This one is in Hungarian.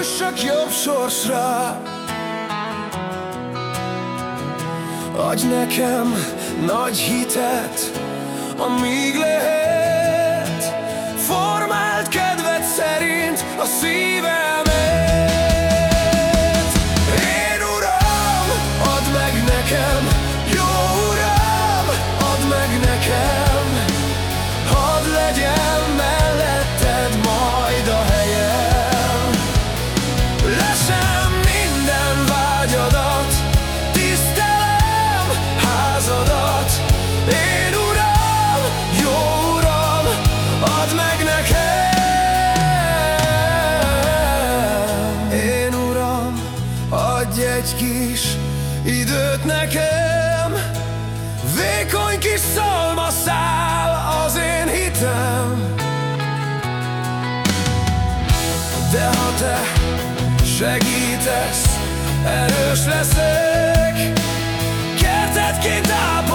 jussak jobb sorsra. Adj nekem nagy hitet, amíg lehet. időt nekem. Vékony kis szalmaszál az én hitem. De ha te segítesz, erős leszek. Kertetként áll